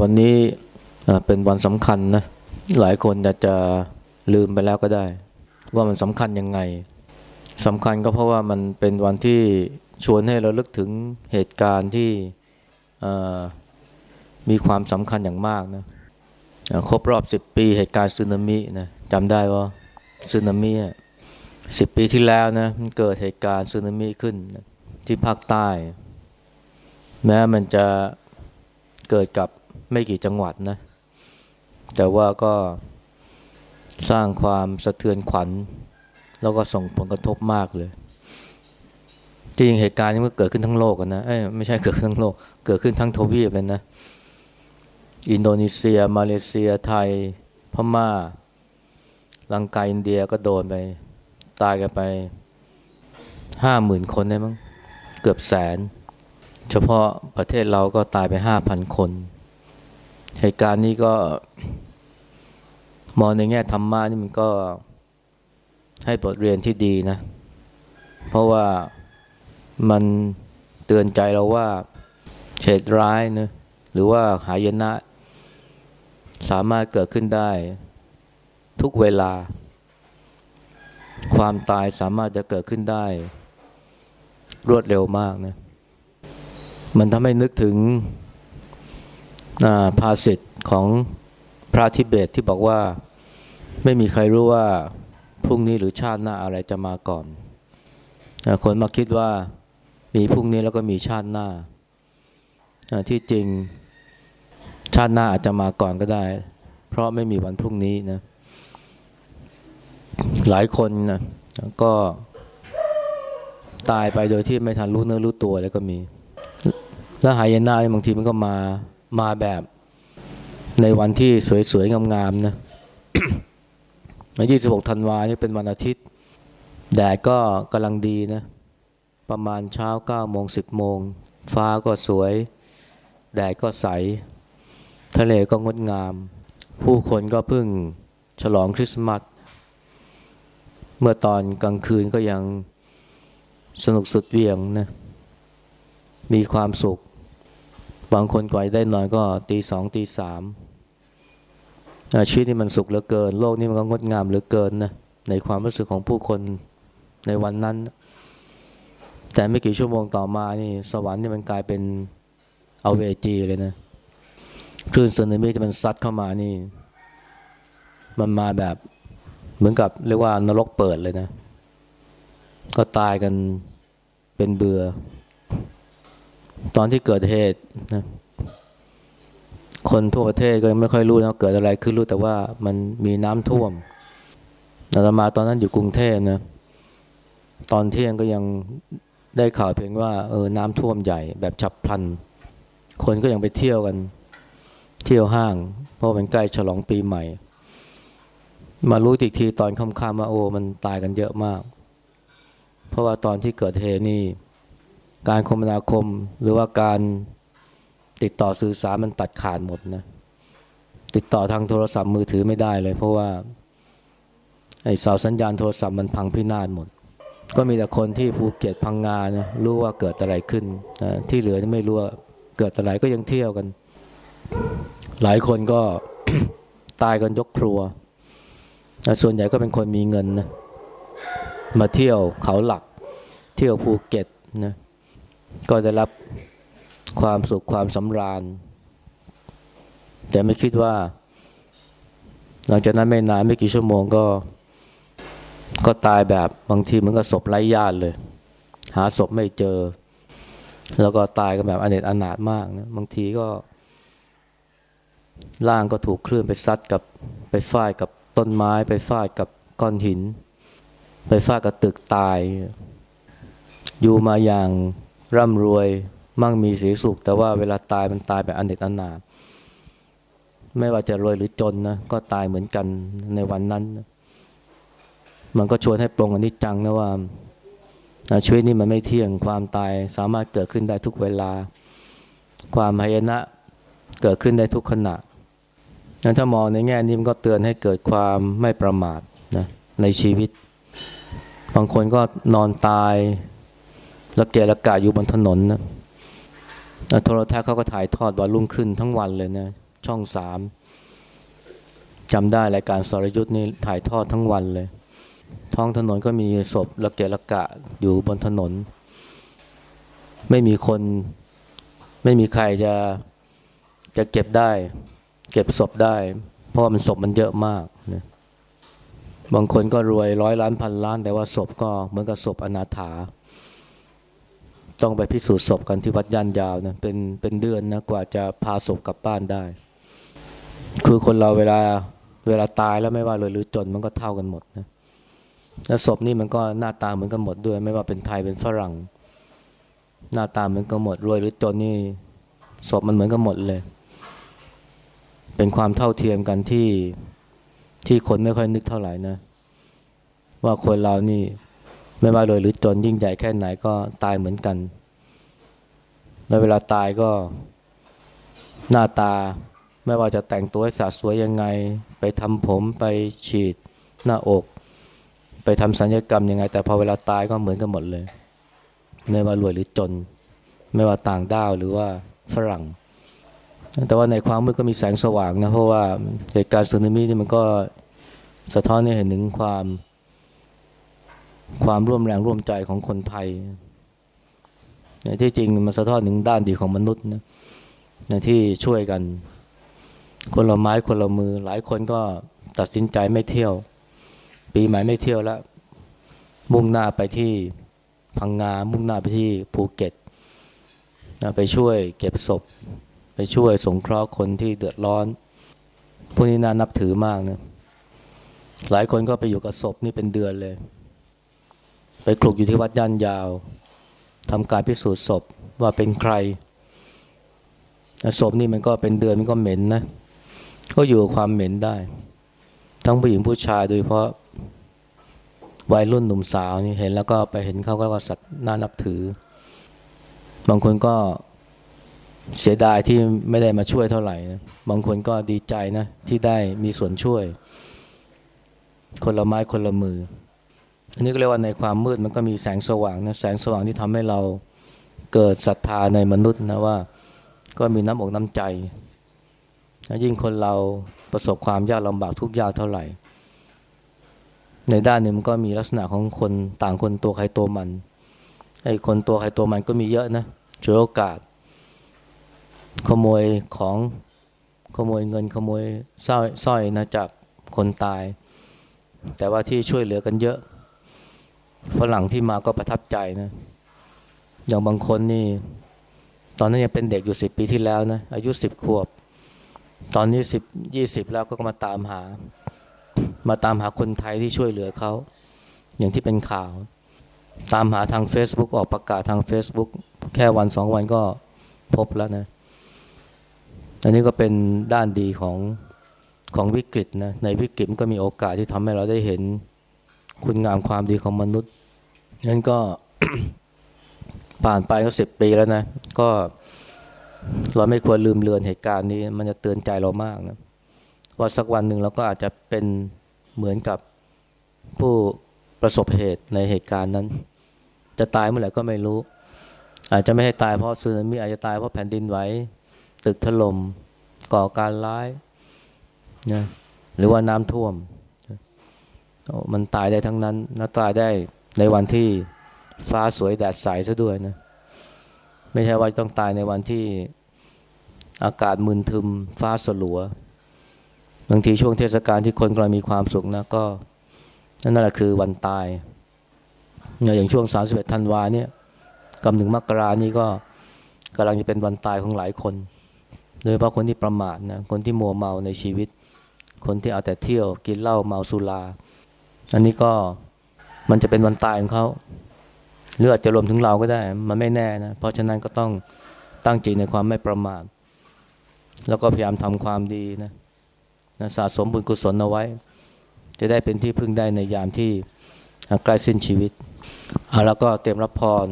วันนี้เป็นวันสำคัญนะ หลายคนอาจจะลืมไปแล้วก็ได้ ว่ามันสำคัญยังไงสำคัญก็เพราะว่ามันเป็นวันที่ชวนให้เราลึกถึงเหตุการณ์ที่มีความสำคัญอย่างมากนะครบรอบ10ปีเหตุการณ์สึนามินะจำได้ว่าสึนามิสิบปีที่แล้วนะมันเกิดเหตุการณ์สึนามิขึ้นที่ภาคใต้ แม้มันจะเกิดกับ ไม่กี่จังหวัดนะ แต่ว่าก็สร้างความสะเทือนขวัญ แล้วก็ส่งผลกระทบมากเลย จริงเหตุการณ์นี้มันเกิดขึ้นทั้งโลกกันนะเอ้ไม่ใช่เกิดขึ้นทั้งโลก เกิดขึ้นทั้งทวีปเลยนะ อินโดนีเซีย มาเลเซีย ไทย พม่า ลังกาอินเดียก็โดนไป ตายกันไปห้าหมื่นคนได้มั้ง เกือบแสน เฉพาะประเทศเราก็ตายไปห้าพันคน เหตุการณ์นี้ก็มองในแง่ธรรมะนี่มันก็ให้บทเรียนที่ดีนะ เพราะว่ามันเตือนใจเราว่าเหตุร้ายนะหรือว่าหายนะ สามารถเกิดขึ้นได้ ทุกเวลา ความตายสามารถจะเกิดขึ้นได้ รวดเร็วมากนะ มันทำให้นึกถึง ภาษิตของพระทิเบตที่บอกว่าไม่มีใครรู้ว่าพรุ่งนี้หรือชาติหน้าอะไรจะมาก่อน คนมาคิดว่ามีพรุ่งนี้แล้วก็มีชาติหน้า ที่จริงชาติหน้าอาจจะมาก่อนก็ได้ เพราะไม่มีวันพรุ่งนี้นะหลายคนนะก็ตายไปโดยที่ไม่ทันรู้เนื้อรู้ตัวแล้วก็มี แล้วหายนะบางทีมันก็มา มาแบบในวันที่สวยๆ งามๆนะวันที่26ธันวาเนี่เป็นวันอาทิตย์ แดดก็กำลังดีนะ ประมาณเช้า9โมง10 โมง ฟ้าก็สวย แดดก็ใส ทะเลก็งดงาม ผู้คนก็เพิ่งฉลองคริสต์มาส เมื่อตอนกลางคืนก็ยังสนุกสุดเวียงนะ มีความสุข บางคนกว่าได้นอนก็ตีสองตีสามชีวิตนี่มันสุขเหลือเกิน โลกนี้มันก็งดงามเหลือเกินนะในความรู้สึกของผู้คนในวันนั้น แต่ไม่กี่ชั่วโมงต่อมานี่สวรรค์นี่มันกลายเป็นเอาเวจีเลยนะคลื่นสึนามิที่มันซัดเข้ามานี่ มันมาแบบเหมือนกับเรียกว่านรกเปิดเลยนะ ก็ตายกันเป็นเบื่อ ตอนที่เกิดเหตุนะคนทั่วประเทศก็ยังไม่ค่อยรู้นะเกิดอะไรขึ้นรู้แต่ว่ามันมีน้ำท่วมอาตมาตอนนั้นอยู่กรุงเทพนะ ตอนเที่ยงก็ยังได้ข่าวเพียงว่าเออน้ำท่วมใหญ่แบบฉับพลัน คนก็ยังไปเที่ยวกัน เที่ยวห้าง เพราะมันใกล้ฉลองปีใหม่ มารู้อีกทีตอนค่ำๆว่าโอ้มันตายกันเยอะมาก เพราะว่าตอนที่เกิดเหตุนี่ การคมนาคมหรือว่าการติดต่อสื่อสารมันตัดขาดหมดนะติดต่อทางโทรศัพท์มือถือไม่ได้เลย เพราะว่าไอ้เสาสัญญาณโทรศัพท์มันพังพินาศหมด ก็มีแต่คนที่ภูเก็ตพังงานะรู้ว่าเกิดอะไรขึ้นนะที่เหลือไม่รู้ว่าเกิดอะไรก็ยังเที่ยวกัน หลายคนก็ตายกันยกครัวส่วนใหญ่ก็เป็นคนมีเงินนะมาเที่ยวเขาหลัก เที่ยวภูเก็ตนะ ก็ได้รับความสุขความสำราญ แต่ไม่คิดว่า หลังจากนั้นไม่นานไม่กี่ชั่วโมงก็ ก็ตายแบบบางทีมันก็ศพไร้ญาติเลย หาศพไม่เจอ แล้วก็ตายกันแบบอเนจอนาถมากนะบางทีก็ร่างก็ถูกคลื่นไปซัดกับไปฟาดกับต้นไม้ไปฟาดกับก้อนหิน ไปฟาดกับตึกตาย อยู่มาอย่าง ร่ำรวยมั่งมีสีสุข แต่ว่าเวลาตายมันตายแบบอันเด็ดอันนาไม่ว่าจะรวยหรือจนนะก็ตายเหมือนกันในวันนั้น มันก็ชวนให้ปรงอนิจจังนะว่าชีวิตนี้มันไม่เที่ยงความตายสามารถเกิดขึ้นได้ทุกเวลา ความหายนะเกิดขึ้นได้ทุกขณะงั้นถ้ามองในแง่นี้มันก็เตือนให้เกิดความไม่ประมาทนะในชีวิต บางคนก็นอนตาย แล้วเกละกะอยู่บนถนนนะโทรทัศน์เขาก็ถ่ายทอดวันรุ่งขึ้นทั้งวันเลยนะ ช่องสามจำได้รายการสรยุทธ์นี่ถ่ายทอดทั้งวันเลย ท้องถนนก็มีศพระเกะระกะอยู่บนถนน ไม่มีคน ไม่มีใครจะจะเก็บได้ เก็บศพได้ เพราะว่ามันศพมันเยอะมากนะบางคนก็รวยร้อยล้านพันล้าน แต่ว่าศพก็เหมือนกับศพอนาถา ต้องไปพิสูจน์ศพกันที่วัดย่านยาวนะเป็นเป็นเดือนนะกว่าจะพาศพกลับบ้านได้ คือคนเราเวลาเวลาตายแล้วไม่ว่ารวยหรือจนมันก็เท่ากันหมดนะแล้วศพนี่มันก็หน้าตาเหมือนกันหมดด้วย ไม่ว่าเป็นไทยเป็นฝรั่ง หน้าตาเหมือนกันหมดรวยหรือจนนี่ศพมันเหมือนกันหมดเลย เป็นความเท่าเทียมกันที่ที่คนไม่ค่อยนึกเท่าไหร่นะ ว่าคนเรานี่ ไม่ว่ารวยหรือจนยิ่งใหญ่แค่ไหนก็ตายเหมือนกัน แล้วเวลาตายก็หน้าตาไม่ว่าจะแต่งตัวให้สะสวยยังไง ไปทำผมไปฉีดหน้าอก ไปทำสัญญกรรมยังไง แต่พอเวลาตายก็เหมือนกันหมดเลย ไม่ว่ารวยหรือจน ไม่ว่าต่างด้าวหรือว่าฝรั่ง แต่ว่าในความมืดก็มีแสงสว่างนะเพราะว่าเหตุการณ์สึนามินี่มันก็สะท้อนให้เห็นถึงความ ความร่วมแรงร่วมใจของคนไทยที่จริงมันสะท้อนถึงด้านดีของมนุษย์นะที่ช่วยกัน คนละไม้คนละมือ หลายคนก็ตัดสินใจไม่เที่ยว ปีใหม่ไม่เที่ยวแล้ว มุ่งหน้าไปที่พังงา มุ่งหน้าไปที่ภูเก็ตนะไปช่วยเก็บศพ ไปช่วยสงเคราะห์คนที่เดือดร้อน พวกนี้น่านับถือมากนะหลายคนก็ไปอยู่กับศพนี่เป็นเดือนเลย ไปคลุกอยู่ที่วัดย่านยาวทำการพิสูจน์ศพว่าเป็นใครศพนี่มันก็เป็นเดือนมันก็เหม็นนะก็อยู่กับความเหม็นได้ ทั้งผู้หญิงผู้ชายโดยเฉพาะวัยรุ่นหนุ่มสาวนี่เห็นแล้วก็ไปเห็นเขาก็สัตว์น่านับถือ บางคนก็เสียดายที่ไม่ได้มาช่วยเท่าไหร่นะบางคนก็ดีใจนะที่ได้มีส่วนช่วย คนละไม้คนละมือ อันนี้ก็เรียกว่าในความมืดมันก็มีแสงสว่างนะแสงสว่างที่ทำให้เราเกิดศรัทธาในมนุษย์นะว่าก็มีน้ำอกน้ำใจยิ่งคนเราประสบความยากลำบากทุกยากเท่าไหร่ ในด้านหนึ่งมันก็มีลักษณะของคนต่างคนตัวใครตัวมันไอ้คนตัวใครตัวมันก็มีเยอะนะช่วยโอกาส ขโมยของขโมยเงินขโมยสร้อยสร้อยนะจากคนตาย แต่ว่าที่ช่วยเหลือกันเยอะ ฝรั่งที่มาก็ประทับใจนะ อย่างบางคนนี่ ตอนนั้นยังเป็นเด็กอยู่สิบปีที่แล้วนะ อายุสิบขวบ ตอนนี้สิบยี่สิบแล้วก็มาตามหา มาตามหาคนไทยที่ช่วยเหลือเขา อย่างที่เป็นข่าว ตามหาทาง Facebook ออกประกาศทาง Facebook แค่วันสองวันก็พบแล้วนะ อันนี้ก็เป็นด้านดีของของวิกฤตนะ ในวิกฤตก็มีโอกาสที่ทำให้เราได้เห็น คุณงามความดีของมนุษย์นั้นก็ผ่านไปก็สิบปีแล้วนะ ก็เราไม่ควรลืมเลือนเหตุการณ์นี้ มันจะเตือนใจเรามากนะ ว่าสักวันหนึ่งเราก็อาจจะเป็นเหมือนกับผู้ประสบเหตุในเหตุการณ์นั้น จะตายเมื่อไหร่ก็ไม่รู้ อาจจะไม่ให้ตายเพราะสึนามิอาจจะตายเพราะแผ่นดินไหวตึกถล่มก่อการร้ายนะหรือว่าน้ำท่วม มันตายได้ทั้งนั้นและตายได้ในวันที่ฟ้าสวยแดดใสซะด้วยนะ ไม่ใช่ว่าต้องตายในวันที่อากาศมึนทึมฟ้าสลัว บางทีช่วงเทศกาลที่คนกำลังมีความสุขนะก็นั่นแหละคือวันตาย อย่างช่วง 31ธันวาเนี่ยกำหนึ่งมกรานี่ก็กำลังจะเป็นวันตายของหลายคน โดยเฉพาะคนที่ประมาทนะ คนที่มัวเมาในชีวิต คนที่เอาแต่เที่ยวกินเหล้าเมาสุรา อันนี้ก็มันจะเป็นวันตายของเขาหรืออาจจะรวมถึงเราก็ได้ มันไม่แน่นะ เพราะฉะนั้นก็ต้องตั้งจิตในความไม่ประมาทแล้วก็พยายามทำความดีนะนะสะสมบุญกุศลเอาไว้ จะได้เป็นที่พึ่งได้ในยามที่ใกล้สิ้นชีวิตเอาแล้วก็เตรียมรับพร